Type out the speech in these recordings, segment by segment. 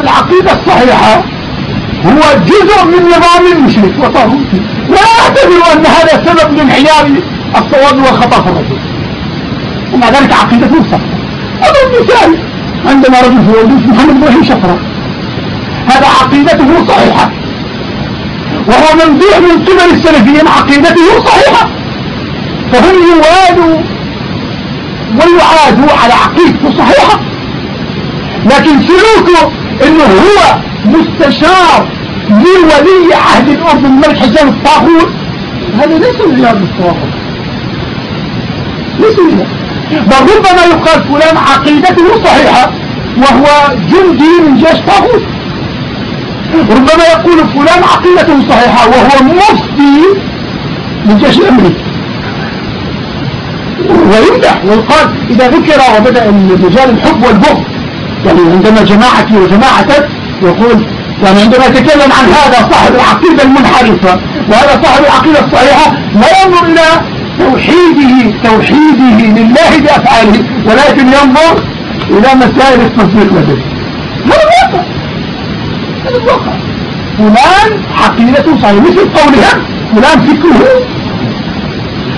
العقيدة الصحيحة هو جزء من نظام المشرك وطاغوته لا يعتبر أن هذا سبب لانحيار الصواب والخطأ في الرجل ومع ذلك عقيدته صحيحة أضرب مثال عندما رجل في وليس محمد إبراهيم شفرة هذا عقيدته صحيحة. وهو منزوع من قبل السلفيين عقيدته صحيحة. فهم يوالوا ويعادوا على عقيدته صحيحة. لكن سلوكه إنه هو مستشار لولي عهد الاردن الملك حسين الطاغوت. هذا ليس رياض بالطواغوت ليس رياض بل ربما يقال فلان عقيدته صحيحة وهو جندي من جيش طاغوت. ربما يقول فلان عقيدته صحيحة وهو مفتي من جيش الامريكي ويمدح ويقال إذا ذكر وبدأ مجال الحب والبغض يعني عندما جماعتي وجماعتك يقول يعني عندما يتكلم عن هذا صاحب العقيدة المنحرفة وهذا صاحب العقيدة الصحيحة لا ينظر إلى توحيده توحيده لله بأفعاله ولكن ينظر إلى مسائل التصديق لديه. هذا الواقع. هذا الواقع. فلان عقيدته صحيحة مثل قولها فلان فكره.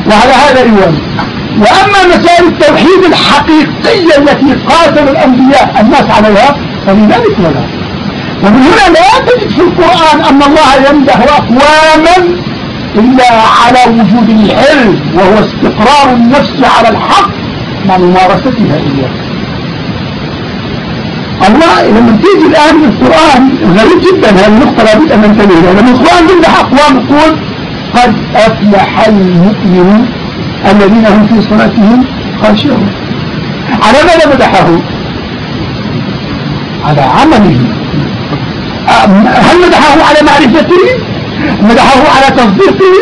وعلى هذا رواية وأما مسائل التوحيد الحقيقية التي قاتل الأنبياء الناس عليها فلذلك ولا. ومن هنا لا تجد في القرآن أن الله يمدح أقواما إلا على وجود العلم وهو استقرار النفس على الحق مع ممارستها إياه. الله لما تيجي الآن في القرآن غريب جدا هذه النقطة لابد أن ننتبه لها. لما القرآن يمدح أقوام يقول قد أفلح المؤمنون الذين هم في صلاتهم خاشعون. على ماذا مدحه؟ على عمله. هل مدحه على معرفته؟ مدحه على تصديقه؟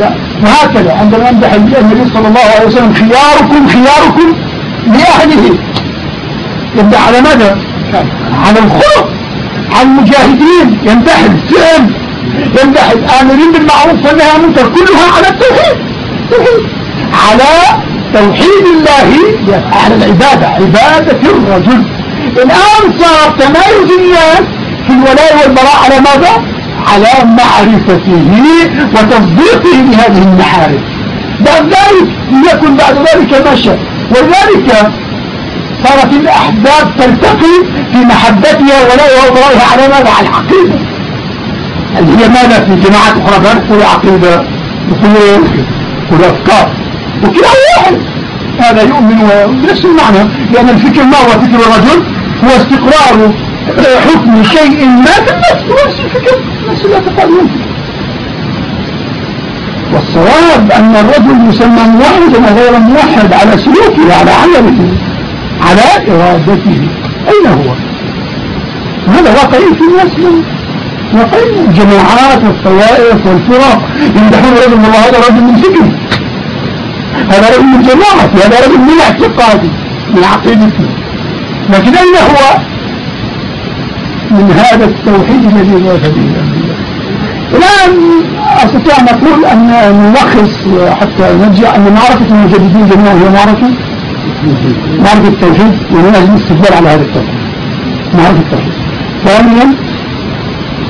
لا. وهكذا عندما يمدح النبي صلى الله عليه وسلم خياركم خياركم لأهله. يمدح على ماذا؟ على الخلق على المجاهدين. يمدح الفعل يمدح الآمرين بالمعروف والنهي عن المنكر. كلها على التوحيد. على توحيد الله. على العبادة عبادة الرجل. الآن صار تمايز الناس في الولاء والبراء على ماذا؟ على معرفته وتصديقه لهذه المعارف بعد ذلك ليكن بعد ذلك مشى ولذلك صارت الأحباب تلتقي في محبتها ولاء وبرائها على ماذا؟ على العقيدة. اللي هي ماذا في جماعات أخرى؟ لا عقيدة. يقولوا والأفكار وكلا واحد. هذا يؤمن بنفس المعنى. لأن الفكر ما هو فكر الرجل؟ هو استقرار حكم شيء ما في النفس. نفس الفكر. نفس الاعتقاد يمكن والصواب أن الرجل يسمى موحدا غير موحد على سلوكه على عمله. على إرادته. أين هو؟ هذا واقعي في الناس الجماعات والطوائف والفرق. يمدحون رجل الله هذا رجل من فكره هذا رجل من جماعتي هذا رجل من اعتقادي من عقيدتي. لكن أين هو؟ من هذا التوحيد الذي جاء به الأنبياء. الآن أستطيع أن أقول أن نلخص حتى نرجع أن معركة المجددين جميعا هي معركة معركة التوحيد ومن أجل الاستدلال على هذا التوحيد. معركة التوحيد. ثانيا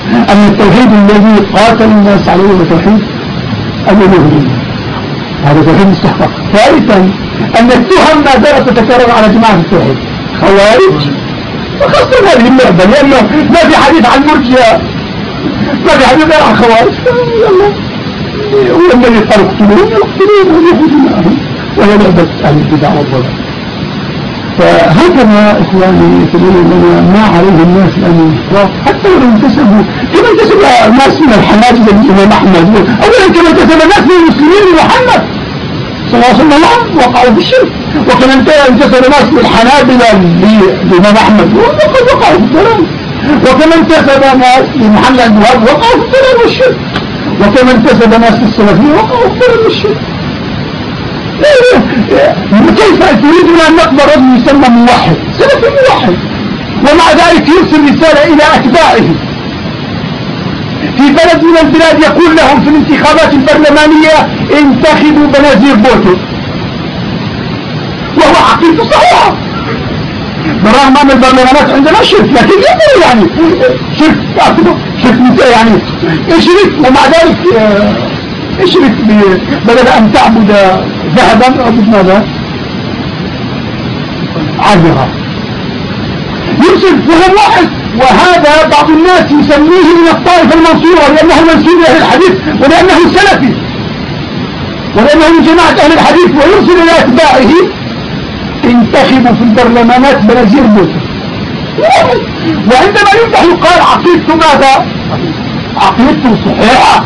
أن التوحيد الذي قاتل الناس عليه هو توحيد الألوهية هذا توحيد مستحقق ثالثا أن التهم ما زالت تتكرر على جماعة التوحيد. خوارج. وخاصة هذه اللعبة لأنه ما في حديث عن مرجئة ما في حديث عن خوارج. هو الذي قال اقتلوهم يقتلوهم ويخرجون معهم وهي لعبة أهل البدع والضلال. فهكذا إخواني يتبين لنا ما عليه الناس الآن حتى لو انتسبوا كما انتسب ناس من الحناجل الإمام أحمد. أولا كما انتسب ناس من المسلمين لمحمد صلى الله عليه وسلم وقعوا بالشرك وكما انتسب ناس من الحنابلة للإمام أحمد. وقد وقعوا في الضلال. وكما انتسب ناس لمحمد بن وقعوا في الضلال والشرك. وكما انتسب ناس للسلفيين وقعوا في الضلال والشرك. كيف تريدون أن نقبل رجل يسمى موحد؟ سلفي موحد. ومع ذلك يرسل رسالة إلى أتباعه. في بلد من البلاد يقول لهم في الانتخابات البرلمانية انتخبوا بنازير بوتو. وهو عقيدته صحيحة. بالرغم أن البرلمانات عندنا شرك لكن يقول يعني شرك شرك يعني اشرك ومع ذلك آه، اشرك بدل أن تعبد ذهبا أو ماذا عذرا يوسف وهو واحد وهذا بعض الناس يسميه من الطائفة المنصورة لأنه منسوب أهل الحديث ولأنه سلفي ولأنه من جماعة أهل الحديث ويرسل إلى أتباعه. انتخبوا في البرلمانات بنزير موسى. وعندما يفتح يقال عقيدته ماذا؟ عقيدته صحيحة.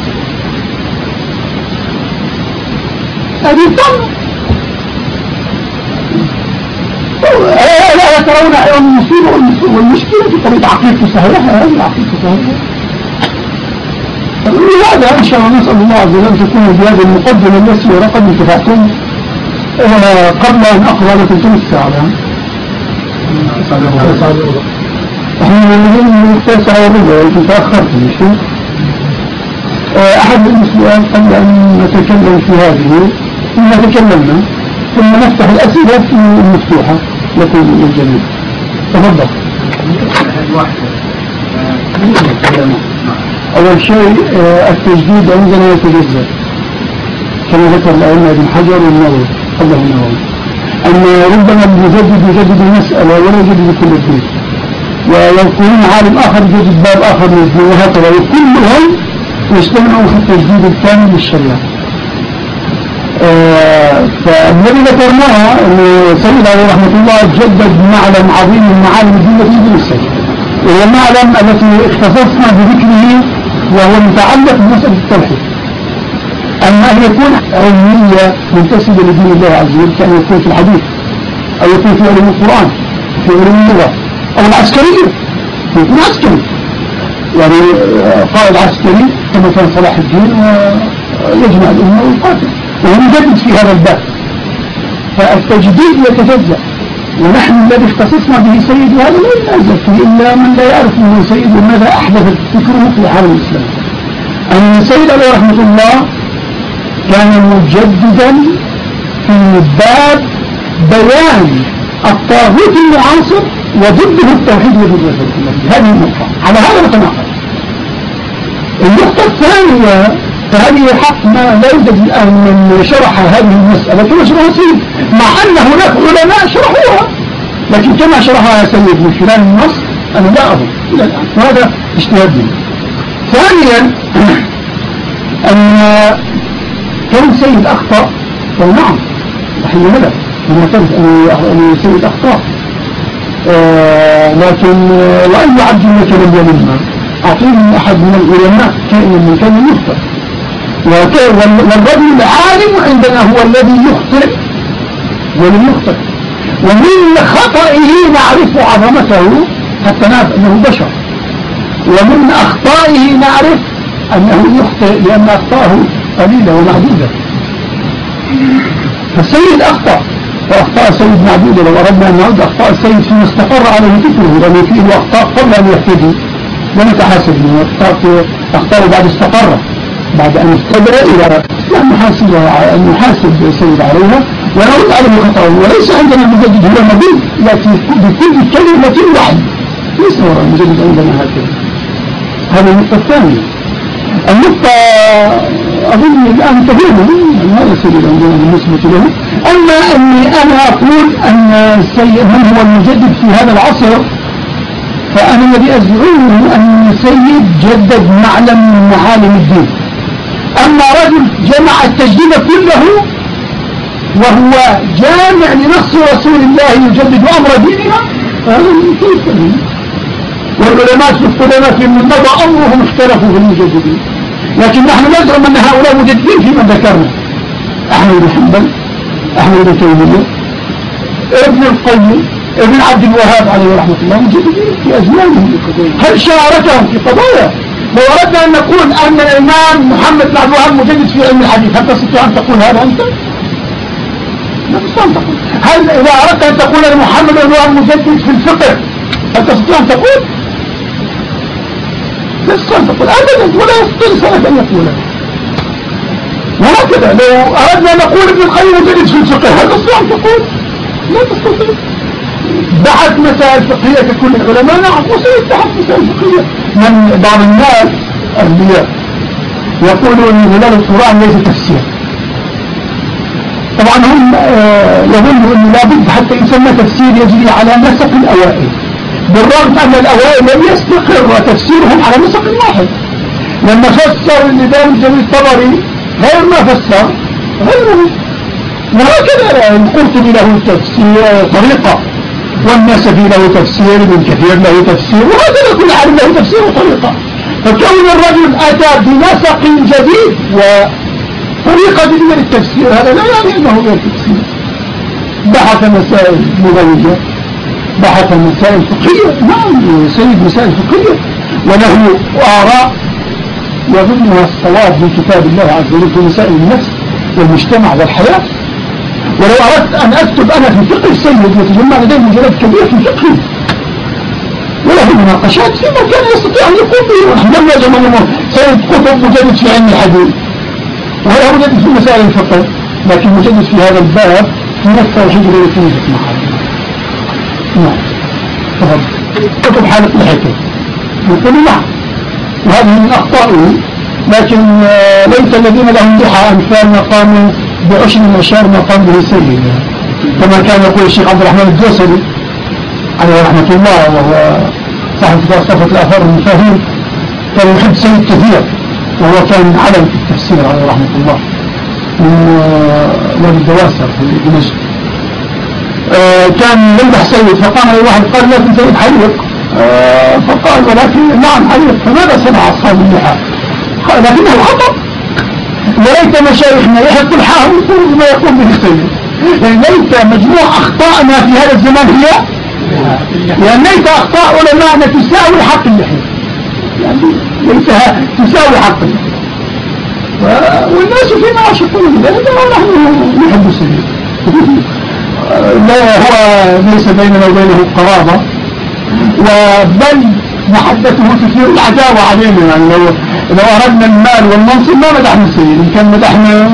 هذه الضمن لا ترون المصيبة والمشكلة في طريقة عقيدته صحيحة هذه عقيدته صحيحة لهذا إن شاء الله نسأل الله عز وجل أن تكون بهذه المقدمة التي ورقد انتفعتم آه، قبل أن أقرأ لكم ثلث ساعة إحنا من التاسعة وربع يمكن تأخرت آه، أحد السؤال قبل أن نتكلم في هذه ثم تكلمنا ثم نفتح الأسئلة المفتوحة. لكم للجميع تفضل. أول شيء آه، التجديد عندنا يتجزأ كما ذكر الأئمة ابن حجر والنووي. الله النووي. أن ربما المجدد يجدد المسألة ولا يجدد كل الدين. ويذكرون عالم آخر يجدد باب آخر من الدين. وهكذا. وكلهم يجتمعون في التجديد الكامل للشريعة. فالذي ذكرناه أن سيد عليه رحمة الله جدد معلم عظيم من معالم الدين في السيد وهو المعلم التي اختصصنا بذكره وهو متعلق بمسألة التوحيد. أما أن يكون علمية منتسبة لدين الله عز وجل كأن يكون في الحديث أو يكون في علم القرآن في علم اللغة أو العسكرية يكون عسكري. يعني آه، قائد عسكري كما كان صلاح الدين ويجمع الأمة ويقاتل. وهو مجدد في هذا الباب فالتجديد يتجزأ. ونحن الذي اختصصنا به سيد هذا لا فيه إلا من لا يعرف أنه سيد وماذا أحدث فكره في العالم الإسلامي. أن سيد عليه رحمة الله كان مجددا في باب بيان الطاغوت المعاصر وضده التوحيد وجود هذه النقطة على هذا نتناقض النقطة الثانية فهذه ما لا يوجد الآن من شرح هذه المسألة كما شرحها سيد مع أن هناك علماء شرحوها لكن كما شرحها سيد من خلال النص أنا لا أظن إلى الآن وهذا اجتهاد ثانيا أن كان سيد أخطأ نعم وحي ملك لما كانت أن سيد أخطأ آه لكن وأي عبد لك لم يلمها أعطيني أحد من العلماء كائن من كان يخطأ والرجل العالم عندنا هو الذي يخطئ ولم يخطئ ومن خطئه نعرف عظمته حتى نعرف أنه بشر. ومن أخطائه نعرف أنه يخطئ لأن أخطاءه قليلة ومعدودة فالسيد أخطأ وأخطاء السيد معدودة لو أردنا أن نعود أخطاء السيد فيما استقر عليه فكره لأنه فيه أخطاء قبل أن يهتدي ونتحاسب منه أخطاء بعد استقر. بعد أن استدر إلى أن نحاسب السيد عليها ونرد على الخطأ وليس عندنا المجدد هو النبي يأتي بكل كلمة واحدة. ليس هو المجدد عندنا هكذا هذه النقطة الثانية. النقطة أظن الآن تفهم هذا سيد عندنا بالنسبة له؟ أما أني أنا أقول أن السيد من هو المجدد في هذا العصر فأنا الذي أزعمه أن السيد جدد معلم من معالم الدين. أما رجل جمع التجديد كله وهو جامع لنص رسول الله يجدد أمر ديننا فهذا من كيف؟ والعلماء في القدماء في من مضى أمرهم اختلفوا في المجددين لكن نحن نزعم أن هؤلاء مجددين فيما ذكرنا. أحمد بن حنبل أحمد بن تيمية ابن القيم ابن عبد الوهاب عليه رحمة الله مجددين في أزمانهم. هل شاركهم في قضايا؟ لو أردنا أن نقول أن الإمام محمد بن عبد الوهاب مجدد في علم الحديث هل تستطيع أن تقول هذا أنت؟ لا تستطيع أن تقول هل إذا أردت أن تقول أن محمد بن عبد الوهاب مجدد في الفقه هل تستطيع أن تقول؟ لا تستطيع أن تقول أبدا ولا يستطيع لسانك أن يقول وهكذا لو أردنا أن نقول ابن القيم مجدد في الفقه هل تستطيع أن تقول؟ لا تستطيع بحث مسائل فقهية ككل العلماء. نعم وسيد بحث مسائل فقهية. من بعض الناس اللي يقولون إن هلال القرآن ليس تفسير. طبعا هم آه، يظنوا انه لابد حتى يسمى تفسير يجري على نسق الأوائل. بالرغم أن الأوائل لم يستقر تفسيرهم على نسق واحد. لما فسر النداء الجميل الطبري غير ما فسر غيره وهكذا القرطبي له تفسير طريقة. والنسفي له تفسير ابن كثير له تفسير وهكذا كل عالم له تفسير وطريقة. فكون الرجل أتى بنسق جديد وطريقة جديدة للتفسير هذا لا يعني أنه غير تفسير بحث مسائل مغيرة بحث مسائل فقهية نعم سيد مسائل فقهية وله آراء يظنها الصواب من كتاب الله عز وجل في مسائل النفس والمجتمع والحياة. ولو أردت أن أكتب أنا في فقه السيد يتجمع لدي مجالات كبيرة في فقه. وله مناقشات فيما كان يستطيع أن يقوم به ونحن لم يجمع سيد كتب مجدد في علم الحديث. وهذا مجدد في مسائل الفقه. لكن مجدد في هذا الباب في الحجر التي نجد معها نعم. كتب حالة الحكم. نقول نعم. وهذه من أخطائه. لكن آه، ليس الذين لهم ضحى أمثال ما قاموا بعشر الأشهر ما قام به سيد كما كان يقول الشيخ عبد الرحمن الجوسري عليه رحمة الله وهو صاحب كتاب صفة الآثار المفاهيم كان يحب سيد كثير وهو كان علم في التفسير عليه رحمة الله من آه، وادي الدواسر في دمشق. آه، كان يمدح سيد فقام له واحد قال لكن سيد حليق فقال ولكن نعم حليق فماذا صنع أصحاب اللحى قال لكنه خطأ. وليت مشايخنا يحق الحاهم يقول ما يقول به السيد يعني ليت مجموع أخطائنا في هذا الزمان هي يعني ليت أخطاء علماءنا تساوي حق اللحية يعني ليتها تساوي حق والناس فيما يعشقون بذلك ونحن نحب السيد لا هو ليس بيننا وبينه قرابة. وبل محبته تثير العداوة علينا يعني لو لو أردنا المال والمنصب ما مدحنا السيد. إن كان مدحنا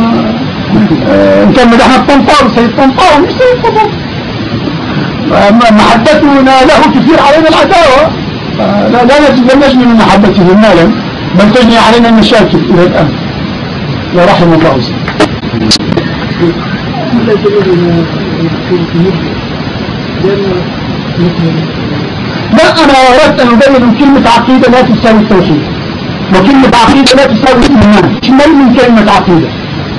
إن كان مدحنا الطنطاوي سيد طنطاوي مش سيد طنطاوي محبتنا له تثير علينا العداوة. لا لا نجني من محبته مالا بل تجني علينا المشاكل إلى الآن. يا رحم الله. سيد لا أنا أردت أن أبين كلمة عقيدة لا تساوي التوحيد. وكلمة عقيدة لا تساوي الإيمان. شمال من كلمة عقيدة.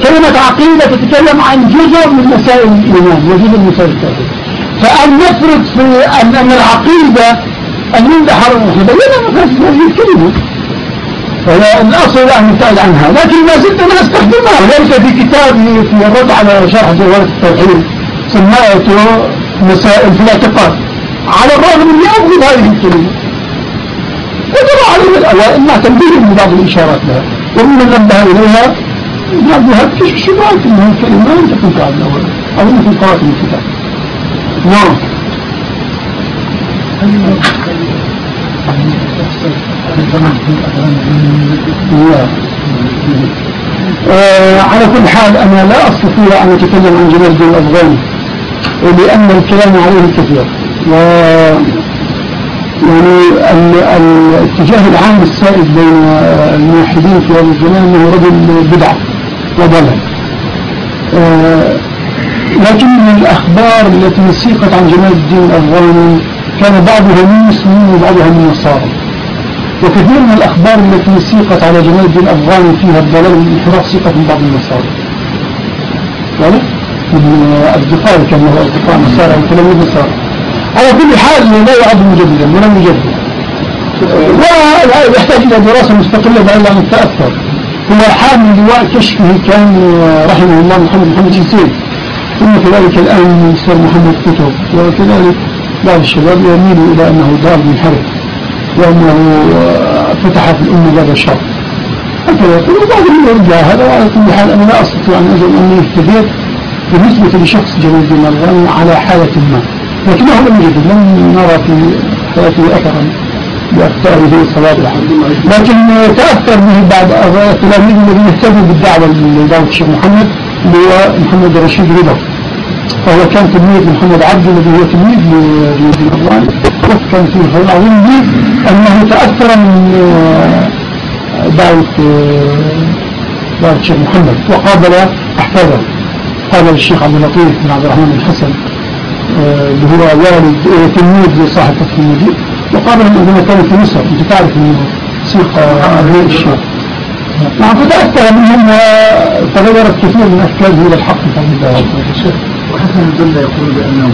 كلمة عقيدة تتكلم عن جزء من مسائل الإيمان وجزء من مسائل التوحيد. فأن نفرض في أن, أن العقيدة أن يمدح الروح بينا ما فيش هذه الكلمة الأصل أن نبتعد عنها. لكن ما زلت أنا أستخدمها. ليس في كتابي في الرد على شرح جوهرة التوحيد. سميته مسائل في الاعتقاد. على الرغم من أبغض هذه الكلمة. وجرى علينا الأوائل مع تنبيه ببعض الإشارات لها ومن نبه إليها بعضها كشف شبهات أنها الكلمة لم تكن في عبد الأول أو أنكم قرأت من الكتاب نعم. آه على كل حال أنا لا أستطيع أن أتكلم عن جمال الدين الأفغاني لأن الكلام عليه كثير. و يعني الاتجاه العام السائد بين الموحدين في هذا الزمان أنه رجل بدعة وضلال آه، لكن من الأخبار التي سيقت عن جمال الدين الأفغاني كان بعضها من مسلمين وبعضها من نصارى وكثير من الأخبار التي سيقت على جمال الدين الأفغاني فيها الضلال والانحراف سيقت من بعض النصارى. واضح؟ من أصدقائي كان له أصدقاء نصارى وتلاميذ نصارى. على كل حال لا يعد مجددا ولم يجدد ولا يحتاج إلى دراسة مستقلة عن التأثر هو حامل لواء كشفه كان رحمه الله محمد محمد حسين ثم كذلك الآن الأستاذ محمد كتب وكذلك بعض الشباب يميل إلى أنه ضال منحرف وأنه فتح في الأمة باب الشر. هكذا يقول وبعضهم يرجع هذا وعلى كل حال أنا لا أستطيع أن أجل أني اهتديت بالنسبة لشخص جميل الدين على حالة ما. لكنه لم يجد لم نرى في حياته أثرا بأفكاره صلاة لكن تأثر به بعد التلاميذ الذين اهتدوا بالدعوة لدعوة الشيخ محمد اللي هو محمد رشيد رضا. فهو كان تلميذ محمد عبد الذي هو تلميذ لابن الله وكان فيه الخير العظيم به أنه تأثر من آه، دعوة آه، دعوة الشيخ محمد. وقابل أحفاده. قابل الشيخ عبد اللطيف بن عبد الرحمن الحسن. اللي هو والد تلميذ لصاحب فتح المجيد وقابلهم عندما كانوا في مصر أنت تعرف انه سيق أبناء الشيخ نعم فتأثر منهم وتغيرت كثير من أفكاره إلى الحق بفضل الله وحسن البنا يقول بأنه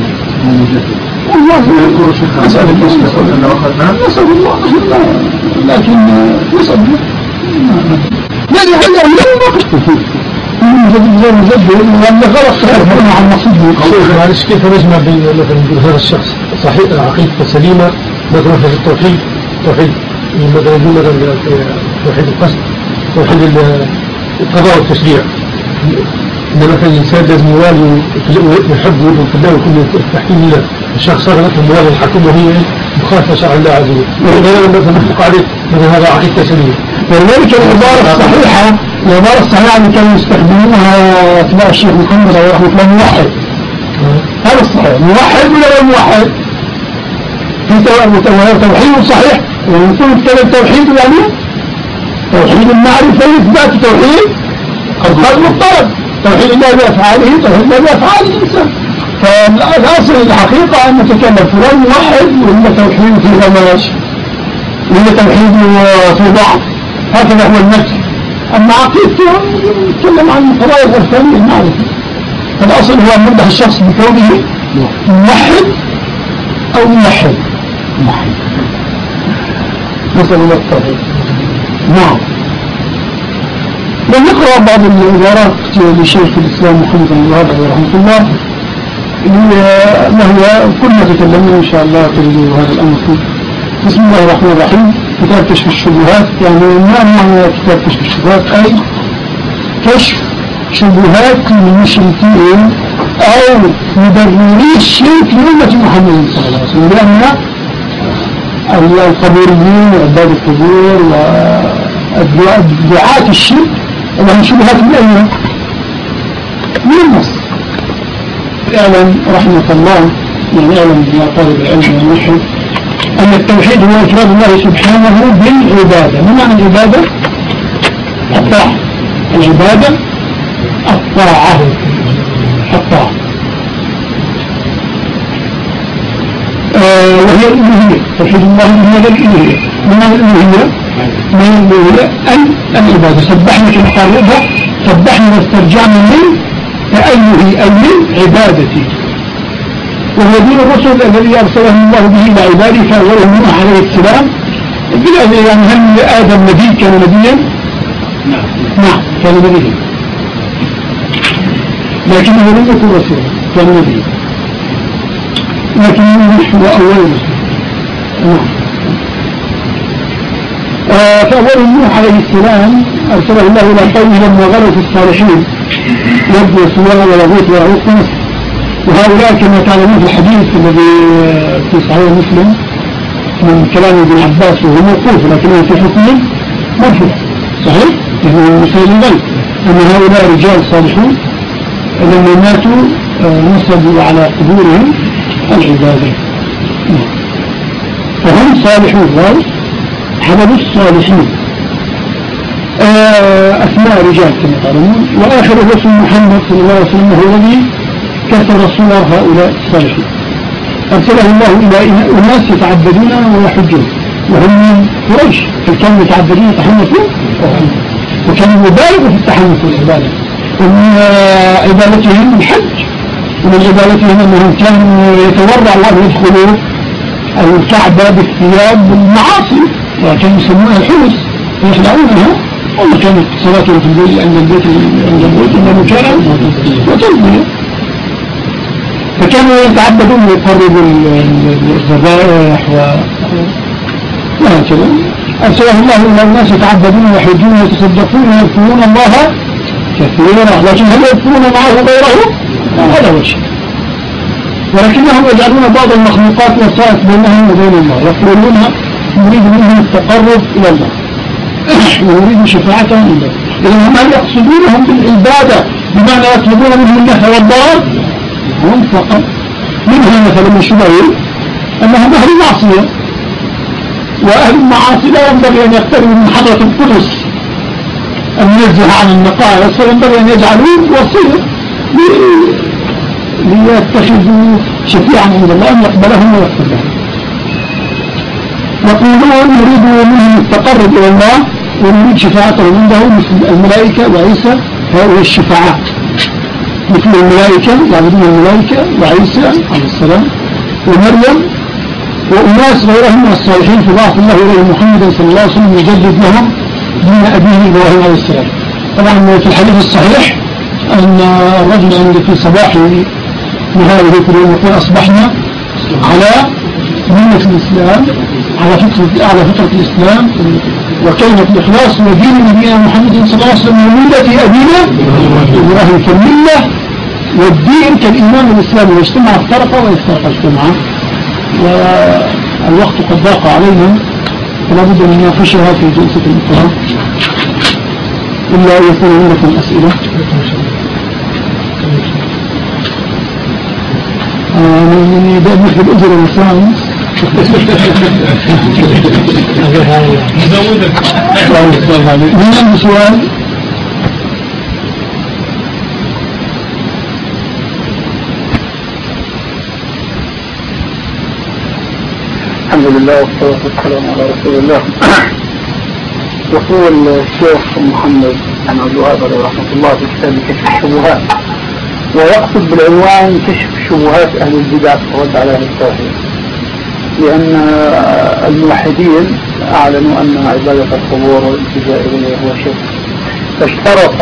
مجدد والله يذكر شيخ نسأل الله يقول نسأل الله لكن نسأل الله. يعني هذا لا نقص معلش كيف نجمع بين مثلا هذا الشخص صحيح عقيدته سليمة مثلا في التوحيد توحيد مثلا مثلا توحيد القصد توحيد القضاء والتشريع ان مثلا الانسان لازم يوالي في الله ويكون التحكيم له الشخص هذا مثلا موالي الحكم وهي مخالفه شرع الله عز وجل مثلا نطلق عليه مثلا هذا عقيدته سليمه ولذلك العبارة الصحيحة العبارة الصحيحة اللي كانوا يستخدمونها أتباع الشيخ محمد عليه رحمة الله موحد. هذا الصحيح. موحد ولا موحد؟ في توحيد صحيح ويكون الكلام توحيد يعني توحيد المعرفة إثبات توحيد القلب الطلب توحيد الله بأفعاله توحيد الله بأفعال الإنسان فالأصل الحقيقة أن نتكلم فلان موحد ولا توحيد في غماش ولا توحيد في ضعف هكذا هو النفس أما عقيدته نتكلم عن فرائض أركان المعرفة فالأصل هو أن نمدح الشخص بكونه موحد أو موحد. موحد نسأل الله نعم. ونقرأ بعض العبارات لشيخ الإسلام محمد بن الله رحمة الله وهو كل ما تكلمنا إن شاء الله تجدوا هذا الأمر. فيه بسم الله الرحمن الرحيم. كتاب كشف الشبهات يعني ما معنى كتاب كشف الشبهات؟ أي كشف شبهات المشركين أو مبرري الشرك لأمة محمد صلى الله عليه وسلم. لأن القبوريين وعباد القبور ودعاة الشرك لهم شبهات من أين؟ من النص اعلم رحمة الله يعني اعلم يا طالب العلم والمشهد أن التوحيد هو إفراد الله سبحانه بالعبادة. ما معنى العبادة؟ الطاعة. العبادة الطاعة. الطاعة. آه وهي الألوهية. توحيد الله هذا الألوهية. من الألوهية؟ من الألوهية؟ أن العبادة. سبحنا كما قال سبحنا واسترجعنا من تأله أي من عبادتي. دين الرسل الذي أرسله الله به إلى عباده فأوله نوح عليه السلام. بلا يعني هل آدم نبي كان نبيا؟ نعم. نعم كان نبيا. لكنه لم يكن رسولا كان نبيا. لكن نوح هو أول رسول نعم. آه، فأول نوح عليه السلام أرسله الله إلى قومه لما غلوا في الصالحين. يبدو سواء ويغوث ويعوق نصر وهؤلاء كما تعلمون في الحديث الذي في صحيح مسلم من كلام ابن عباس وهو موقوف لكنه في حكم مرفوع. صحيح؟ يعني مسائل الغيب أن هؤلاء رجال صالحون لما ماتوا آه، نصبوا على قبورهم العبادة. فهم صالحون. حمل الصالحين آه، أسماء رجال كما تعلمون. وآخر اسم محمد صلى الله عليه وسلم هو الذي كسر صور هؤلاء الصالحين أرسله الله إلى أناس يتعبدون ويحجون وهم من قريش. فكانوا يتعبدون يتحنثون وكانوا يبالغوا في التحنث والعبادة. ومن عبادتهم الحج. ومن عبادتهم أنهم كانوا يتورعوا أن يدخلوا الكعبة بالثياب والمعاصي وكانوا يسمونها الحوس ويخلعونها وما كانت صلاتهم في البيت عند البيت عند البيت. إنما كان وتلبية فكانوا يتعبدون ويقربوا الذبائح وهكذا أرسله الله إلى الناس يتعبدون ويحجون ويتصدقون ويذكرون الله كثيرا لكن هل يذكرون معه غيره؟ هذا هو الشيء. ولكنهم يجعلون بعض المخلوقات وسائط بينهم وبين الله يقولون نريد منهم التقرب إلى الله. ونريد شفاعتهم إلى إذا هم هل يقصدونهم بالعبادة بمعنى يطلبون منهم النفع والضار هم فقط منها مثلا الشبهين أنهم أهل معصية وأهل المعاصي لا ينبغي أن يقتربوا من حضرة القدس. المنزه عن النقائص فينبغي أن يجعلوه وصية ليتخذوا شفيعا عند الله أن يقبلهم ويغفر لهم يقولون نريد منهم التقرب إلى الله ونريد شفاعتهم عنده مثل الملائكة وعيسى هؤلاء الشفاعات. مثل الملائكة يعبدون الملائكة وعيسى عليه السلام ومريم وأناس غيرهم من الصالحين فضاف الله إليه محمد صلى الله عليه وسلم يجدد لهم دين أبيه إبراهيم عليه السلام. طبعا في الحديث الصحيح أن الرجل عند في صباح نهاية ذكر يقول أصبحنا على ملة الإسلام. على فطرة على فطرة الإسلام وكلمة الإخلاص ودين نبينا محمد صلى الله عليه وسلم وملة أبينا إبراهيم كالملة والدين كالإيمان الإسلامي واجتمع افترق ويفترق اجتمع والوقت قد ضاق علينا فلا بد من نناقشها في جلسة الإكرام إلا يكون عندكم أسئلة. يعني ده مثل الأجر الإسلام من الحمد لله والصلاة والسلام على رسول الله. يقول الشيخ محمد بن عبد الوهاب رحمة الله في كتاب كشف الشبهات ويقصد بالعنوان كشف شبهات أهل البدع والرد على أهل التوحيد. لأن الموحدين أعلنوا أن عبادة القبور والالتجاء إليه هو شرك. فاشترط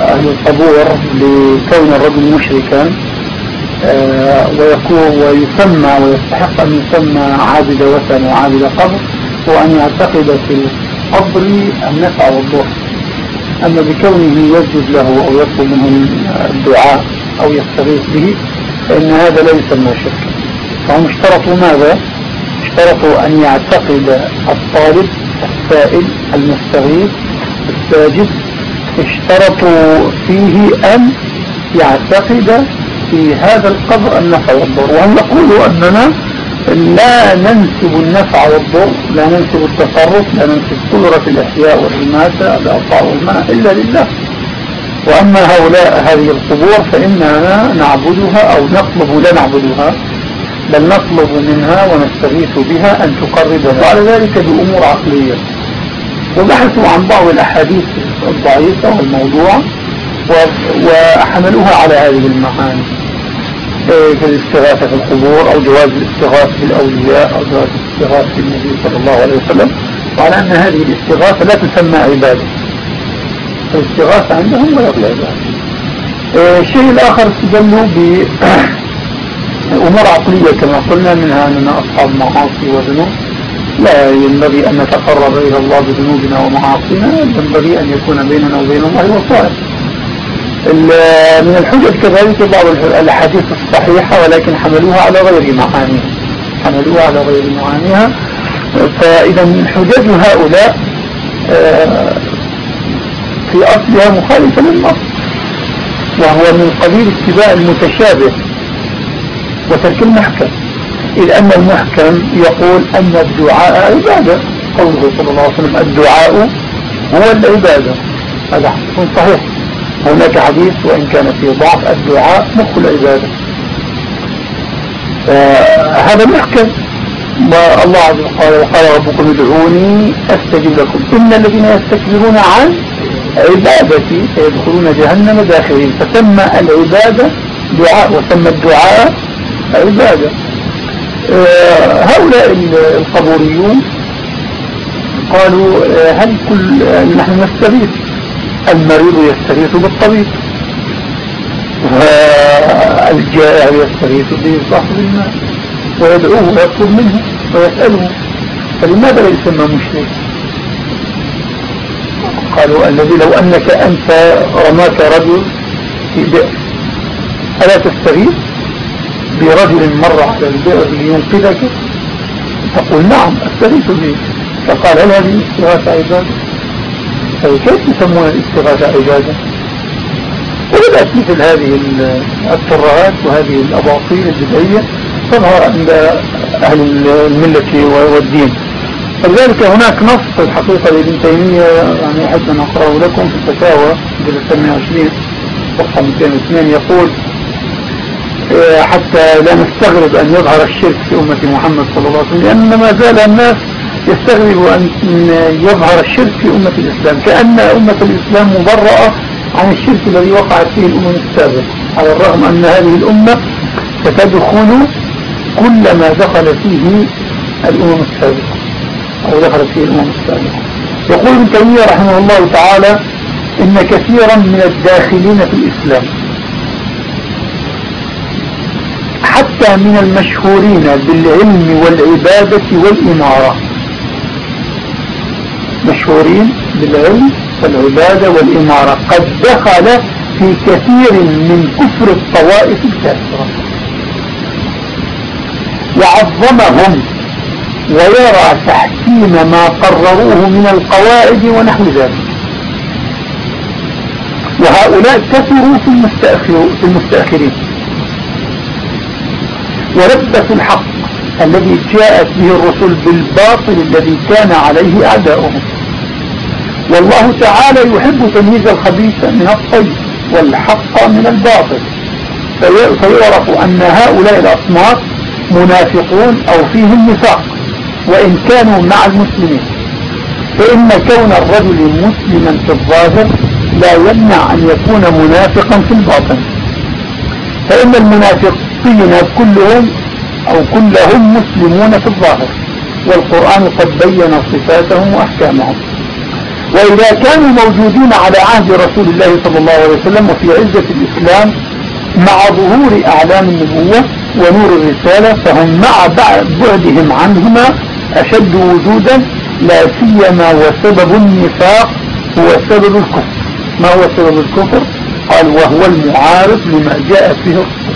أهل القبور لكون الرجل مشركا آه، ويكون ويسمى ويستحق أن يسمى عابد وثن وعابد قبر وأن يعتقد في القبر النفع والضر أما بكونه يسجد له أو يطلب منه الدعاء أو يستغيث به فإن هذا لا يسمى شركا فهم اشترطوا ماذا؟ اشترطوا أن يعتقد الطالب السائل المستغيث الساجد اشترطوا فيه أن يعتقد في هذا القبر النفع والضر. وهم يقولوا أننا لا ننسب النفع والضر لا ننسب التصرف لا ننسب قدرة الإحياء والإماتة الأطاع والمنع إلا لله. وأما هؤلاء هذه القبور فإننا نعبدها أو نطلب لا نعبدها بل نطلب منها ونستغيث بها أن تقربنا. وعلى ذلك بأمور عقلية. وبحثوا عن بعض الأحاديث الضعيفة والموضوع وحملوها على هذه المعاني. إيه، في الاستغاثة في القبور أو جواز الاستغاثة بالأولياء أو جواز الاستغاثة بالنبي صلى الله عليه وسلم. وعلى أن هذه الاستغاثة لا تسمى عبادة. الاستغاثة عندهم غير العبادة إيه، الشيء الآخر استدلوا بأمور عقلية كما قلنا منها أننا أصحاب معاصي وذنوب لا ينبغي أن نتقرب إلى الله بذنوبنا ومعاصينا ينبغي أن يكون بيننا وبين الله وصائر من الحجج كذلك بعض الأحاديث الصحيحة ولكن حملوها على غير معانيها. حملوها على غير معانيها. فإذا من حجج هؤلاء آه، في أصلها مخالفة للنص وهو من قبيل اتباع المتشابه. وترك المحكم. إذ أن المحكم يقول أن الدعاء عبادة. قوله صلى الله عليه وسلم الدعاء هو العبادة. هذا حديث صحيح. هناك حديث وإن كان فيه ضعف الدعاء مخ العبادة. هذا محكم الله عز وجل قال وقال ربكم ادعوني أستجب لكم. إن الذين يستكبرون عن عبادتي سيدخلون جهنم داخلين فسمى العبادة دعاء وسمى الدعاء عبادة آه، هؤلاء القبوريون قالوا آه، هل كل نحن نستغيث؟ المريض يستغيث بالطبيب. والجائع يستغيث بصاحب الماء ويدعوه ويطلب منه ويسأله. فلماذا لا يسمى مشرك؟ قالوا الذي لو أنك أنت رماك رجل في بئر ألا تستغيث؟ برجل مر على البئر لينقذك تقول نعم أستغيث به فقال هل هذه استغاثة عبادة طيب كيف يسمون الاستغاثة عبادة وبدأت مثل هذه الترهات وهذه الأباطيل البدعية تظهر عند أهل الملة والدين. فلذلك هناك نص في الحقيقة لابن تيمية يعني أحب أن أقرأه لكم في الفتاوى جلسة 120 صفحة 202 يقول حتى لا نستغرب أن يظهر الشرك في أمة محمد صلى الله عليه وسلم لأن ما زال الناس يستغرب أن يظهر الشرك في أمة الإسلام كأن أمة الإسلام مبرأة عن الشرك الذي وقعت فيه الأمم السابقة على الرغم أن هذه الأمة ستدخل كل ما دخل فيه الأمم السابقة أو دخلت فيه الأمم السابقة. يقول ابن تيمية رحمه الله تعالى إن كثيرا من الداخلين في الإسلام حتى من المشهورين بالعلم والعبادة والإمارة. مشهورين بالعلم والعبادة والإمارة. قد دخل في كثير من كفر الطوائف الكافرة. وعظمهم ويرى تحكيم ما قرروه من القواعد ونحو ذلك. وهؤلاء كثروا في المستأخرين. ولبسوا الحق الذي جاءت به الرسل بالباطل الذي كان عليه أعداؤهم والله تعالى يحب تمييز الخبيث من الطيب والحق من الباطل. فيعرف أن هؤلاء الأصناف منافقون أو فيهم نفاق وإن كانوا مع المسلمين. فإن كون الرجل مسلما في الظاهر لا يمنع أن يكون منافقا في الباطن. فإن المنافقين كلهم أو كلهم مسلمون في الظاهر والقرآن قد بين صفاتهم وأحكامهم. وإذا كانوا موجودين على عهد رسول الله صلى الله عليه وسلم وفي عزة الإسلام مع ظهور أعلام النبوة ونور الرسالة فهم مع بعدهم عنهما أشد وجودا لا سيما وسبب النفاق هو سبب الكفر. ما هو سبب الكفر؟ قال وهو المعارض لما جاء فيه الرسول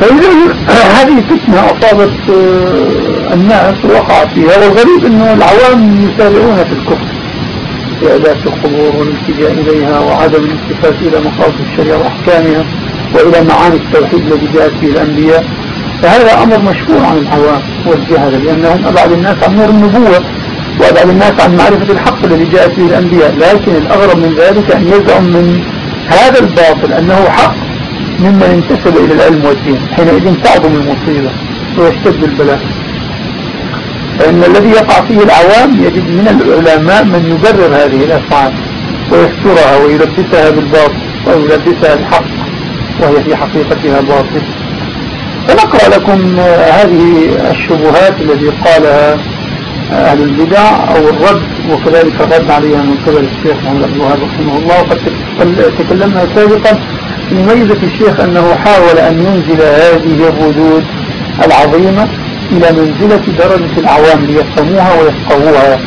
فإذا هذه فتنة أصابت آه، الناس ووقع فيها والغريب أنه العوام يسارعون في الكفر في عبادة القبور والالتجاء إليها وعدم الالتفات إلى مقاصد الشريعة وأحكامها وإلى معاني التوحيد الذي جاءت فيه الأنبياء. فهذا أمر مشهور عن العوام والجهل لأنهم أبعد الناس عن نور النبوة وأبعد الناس عن معرفة الحق الذي جاءت فيه الأنبياء لكن الأغرب من ذلك أن يزعم من هذا الباطل أنه حق ممن انتسب إلى العلم والدين حينئذ تعظم المصيبة ويشتد البلاء. فإن الذي يقع فيه العوام يجد من العلماء من يبرر هذه الأفعال ويسترها ويلبسها بالباطل ويلبسها الحق وهي في حقيقتها باطل. فنقرأ لكم هذه الشبهات التي قالها أهل البدع أو الرد وكذلك الرد عليها من قبل الشيخ محمد عبد الوهاب رحمه الله. وقد تكلمنا سابقا ميزة الشيخ أنه حاول أن ينزل هذه الردود العظيمة إلى منزلة درجة العوام ليفهموها ويفقهوها.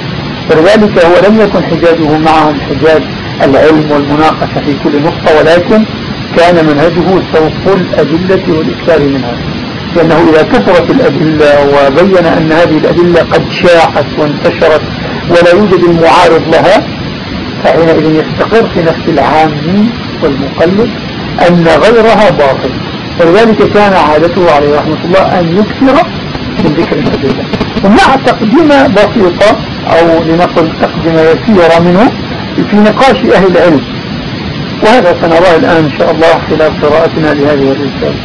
فلذلك هو لم يكن حجاجه معهم حجاج العلم والمناقشة في كل نقطة ولكن كان منهجه سوق الأدلة والإكثار منها. لأنه إذا كثرت الأدلة وبين أن هذه الأدلة قد شاعت وانتشرت ولا يوجد المعارض لها فحينئذ يستقر في نفس العام والمقلد. أن غيرها باطل. ولذلك كان عادته عليه رحمة الله أن يكثر من ذكر الأدلة ومع تقدمة بسيطة أو لنقل تقدمة يسيرة منه في نقاش أهل العلم. وهذا سنراه الآن إن شاء الله خلال قراءتنا لهذه الرسالة.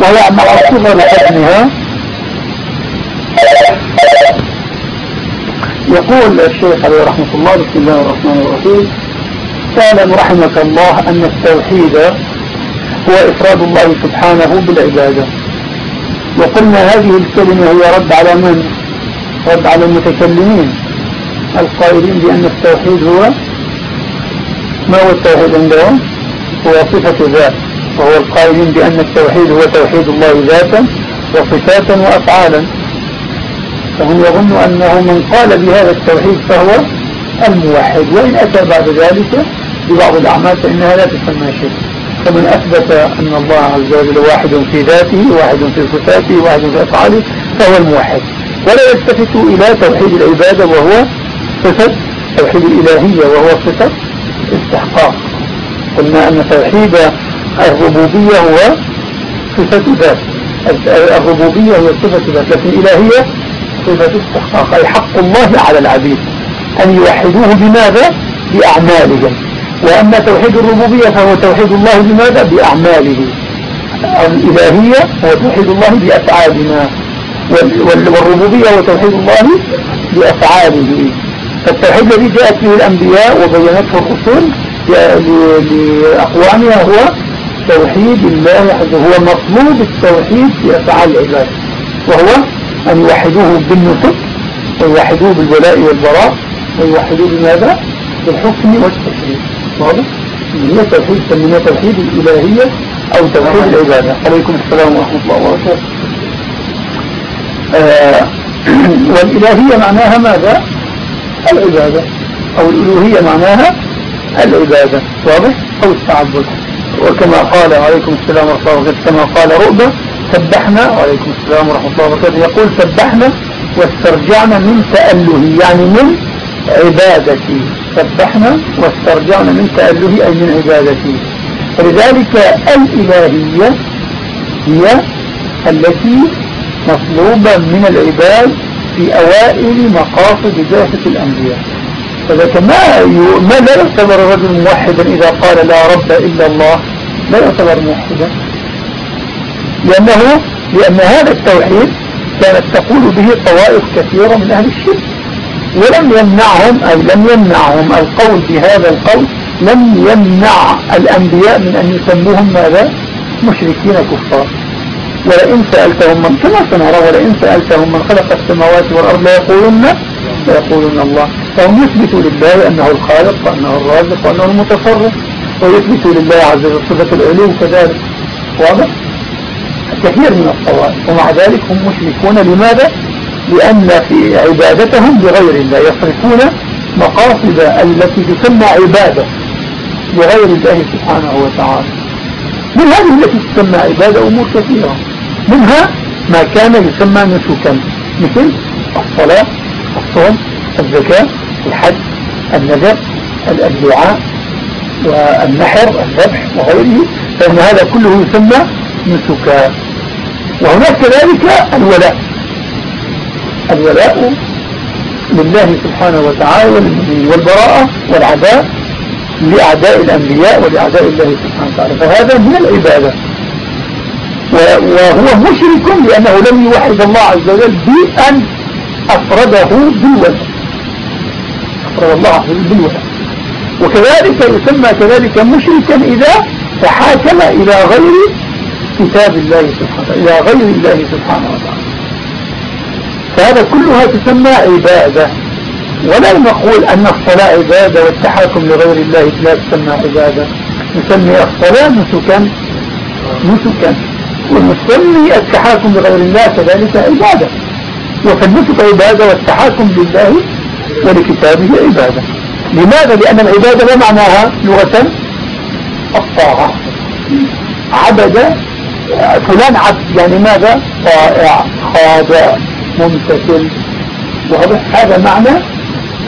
وهي مع صغر حجمها يقول الشيخ عليه رحمة الله بسم الله الرحمن الرحيم تعلم رحمك الله أن التوحيد هو إفراد الله سبحانه بالعبادة وقلنا هذه الكلمة هي رد على من؟ رد على المتكلمين القائلين بأن التوحيد هو ما هو التوحيد عندهم؟ هو صفة ذات وهو القائلين بأن التوحيد هو توحيد الله ذاتا وصفاتا وأفعالا فهم يظن أنه من قال بهذا التوحيد فهو الموحد. وإن أتى بعد ذلك ببعض الأعمال فإنها لا تسمى شيء فمن أثبت أن الله عز وجل واحد في ذاته واحد في صفاته واحد في أفعاله فهو الموحد. ولا يلتفت إلى توحيد العبادة وهو صفة توحيد الإلهية وهو صفة استحقاق. قلنا أن توحيد الربوبية هو صفة ذات. الربوبية هي صفة ذات لكن الإلهية صفة استحقاق. أي حق الله على العبيد. أن يوحدوه بماذا؟ بأعمالهم. وأما توحيد الربوبية فهو توحيد الله بماذا؟ بأعماله. الإلهية هو توحيد الله بأفعالنا. والربوبية هو توحيد الله بأفعاله. فالتوحيد الذي جاءت به الأنبياء وبينته الرسل لأقوامها هو توحيد الله هو مطلوب التوحيد في أفعال العباد. وهو أن يوحدوه بالنسك ويوحدوه بالولاء والبراء. ويوحدوه بماذا؟ بالحكم والتشريع واضح؟ هي توحيد سميناه توحيد الإلهية أو توحيد العبادة عليكم السلام ورحمة الله وبركاته آه والإلهية معناها ماذا؟ العبادة أو الألوهية معناها العبادة واضح؟ أو التعبد وكما قال عليكم السلام ورحمة الله وبركاته كما قال رؤبة سبحنا عليكم السلام ورحمة الله وبركاته يقول سبحنا واسترجعنا من تأله يعني من عبادتي. سبحنا واسترجعنا من تأله أي من عبادتي. فلذلك الإلهية هي التي مطلوبة من العباد في أوائل مقاصد بعثة الأنبياء. فذلك ما, ما لا يعتبر الرجل موحدا إذا قال لا رب إلا الله. لا يعتبر موحدا. لأنه لأن هذا التوحيد كانت تقول به طوائف كثيرة من أهل الشرك. ولم يمنعهم أي لم يمنعهم القول بهذا القول لم يمنع الأنبياء من أن يسموهم ماذا؟ مشركين كفار. ولئن سألتهم من كما سنرى ولئن سألتهم من خلق السماوات والأرض لا يقولون الله. فهم يثبتوا لله أنه الخالق وأنه الرازق وأنه المتصرف ويثبتوا لله عز وجل صفة العلو كذلك. واضح؟ كثير من الطوائف ومع ذلك هم مشركون. لماذا؟ لأن في عبادتهم لغير الله يصرفون مقاصد التي تسمى عبادة لغير الله سبحانه وتعالى. من هذه التي تسمى عبادة أمور كثيرة. منها ما كان يسمى نسكا مثل الصلاة الصوم الزكاة الحج النذر الدعاء والنحر الذبح وغيره فإن هذا كله يسمى نسكا. وهناك كذلك الولاء. الولاء لله سبحانه وتعالى والبراءة والعداء لأعداء الأنبياء ولأعداء الله سبحانه وتعالى. فهذا من العبادة. وهو مشرك لأنه لم يوحد الله عز وجل بأن أفرده بالولاء. أفرد الله عز وجل بالولاء. وكذلك يسمى كذلك مشركا إذا تحاكم إلى غير كتاب الله سبحانه إلى غير الله سبحانه وتعالى. فهذا كلها تسمى عبادة. ولا نقول أن الصلاة عبادة والتحاكم لغير الله لا تسمى عبادة. نسمي الصلاة نسكا. نسكا. ونسمي التحاكم لغير الله كذلك عبادة. وفالنسك عبادة والتحاكم لله ولكتابه عبادة. لماذا؟ لأن العبادة ما معناها؟ لغة الطاعة. عبد فلان عبد يعني ماذا؟ طائع خاضع ممتثل. واضح هذا معنى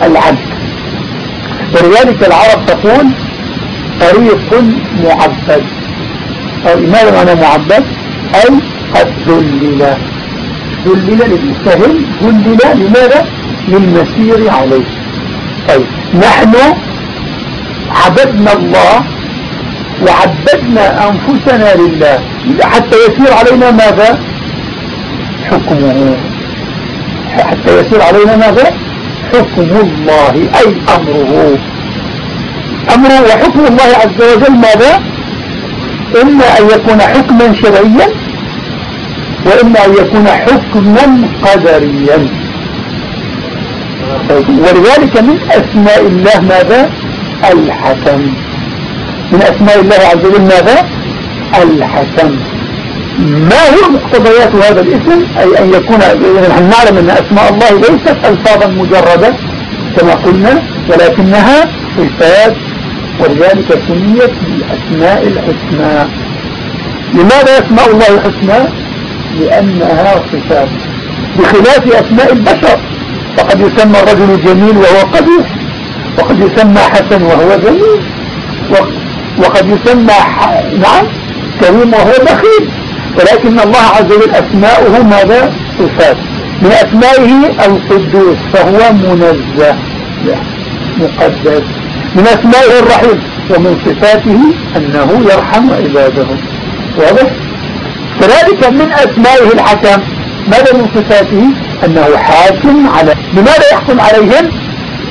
العبد ولذلك العرب تقول طريق معبد. أو ماذا معنى معبد؟ أي قد ذلل. ذلل للسهل ذلل لماذا؟ للمسير عليه. طيب نحن عبدنا الله وعبدنا أنفسنا لله. حتى يسير علينا ماذا؟ حكمه. حتى يسير علينا ماذا حكم الله أي أمره. أمره وحكم الله عز وجل ماذا؟ إما أن يكون حكما شرعيا وإما أن يكون حكما قدريا. ولذلك من أسماء الله ماذا؟ الحكم من أسماء الله عز وجل ماذا؟ الحكم ما هو مقتضيات هذا الاسم؟ أي أن يكون نحن نعلم أن أسماء الله ليست ألفاظا مجردة كما قلنا ولكنها صفات ولذلك سميت بالأسماء الحسنى. لماذا أسماء الله الحسنى؟ لأنها صفات. بخلاف أسماء البشر فقد يسمى الرجل جميل وهو قبيح وقد يسمى حسن وهو جميل وقد يسمى نعم كريم وهو بخيل. ولكن الله عز وجل أسماؤه ماذا؟ صفات. من أسمائه القدوس فهو منزه مقدس. من أسمائه الرحيم ومن صفاته أنه يرحم عباده. واضح؟ كذلك من أسمائه الحكم ماذا من صفاته؟ أنه حاكم على لماذا يحكم عليهم؟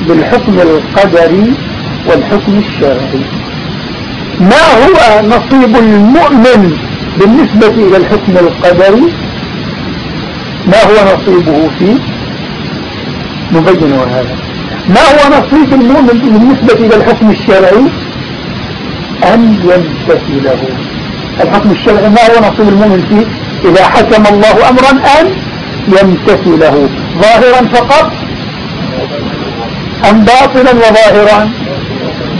بالحكم القدري والحكم الشرعي. ما هو نصيب المؤمن بالنسبة إلى الحكم القدري ما هو نصيبه فيه؟ نبين هذا. ما هو نصيب المؤمن بالنسبة إلى الحكم الشرعي؟ أن يمتثله الحكم الشرعي ما هو نصيب المؤمن فيه؟ إذا حكم الله أمرا أن يمتثله ظاهرا فقط أم باطلا وظاهرا؟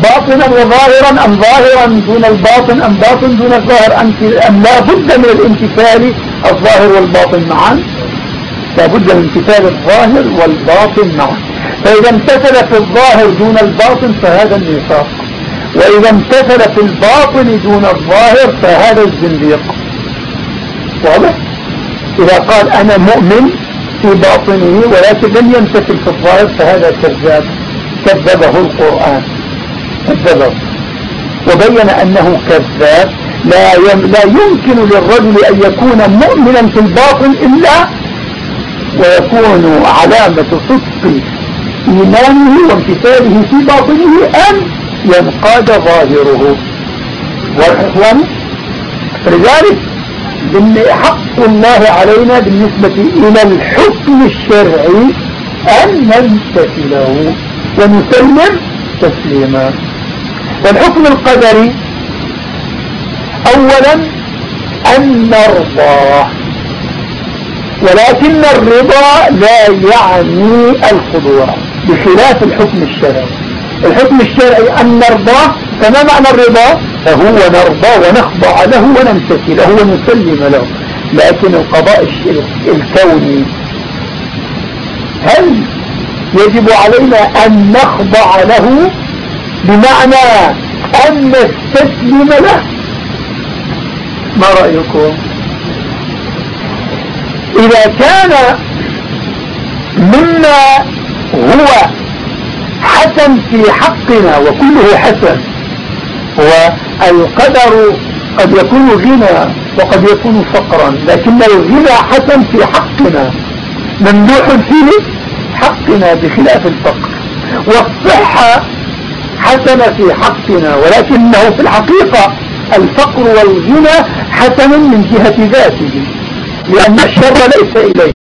باطنا وظاهرا أم ظاهرا دون الباطن أم باطن دون الظاهر أم لا بد من الامتثال الظاهر والباطن معا. لا بد من امتثال الظاهر والباطن معا. فإذا امتثل في الظاهر دون الباطن فهذا النفاق. وإذا امتثل في الباطن دون الظاهر فهذا الزنديق. واضح؟ إذا قال أنا مؤمن في باطنه ولكن لم يمتثل في الظاهر فهذا كذاب. كذبه القرآن. كذبه وبين أنه كذاب لا لا يمكن للرجل أن يكون مؤمنا في الباطن إلا ويكون علامة صدق إيمانه وامتثاله في باطنه أن ينقاد ظاهره. والإخوان لذلك حق الله علينا بالنسبة إلى الحكم الشرعي أن نمتثله ونسلم تسليما. والحكم القدري أولا أن نرضى ولكن الرضا لا يعني الخضوع بخلاف الحكم الشرعي. الحكم الشرعي أن نرضى فما معنى الرضا؟ فهو نرضى ونخضع له ونمتثل له ونسلم له. لكن القضاء الكوني هل يجب علينا أن نخضع له؟ بمعنى أن نستسلم له ما رأيكم؟ إذا كان مما هو حسن في حقنا وكله حسن والقدر قد يكون غنى وقد يكون فقرا لكن الغنى حسن في حقنا ممدوح فيه حقنا بخلاف الفقر. والصحة حسنة في حقنا ولكنه في الحقيقة الفقر والغنى حسن من جهة ذاته لأن الشر ليس إليه.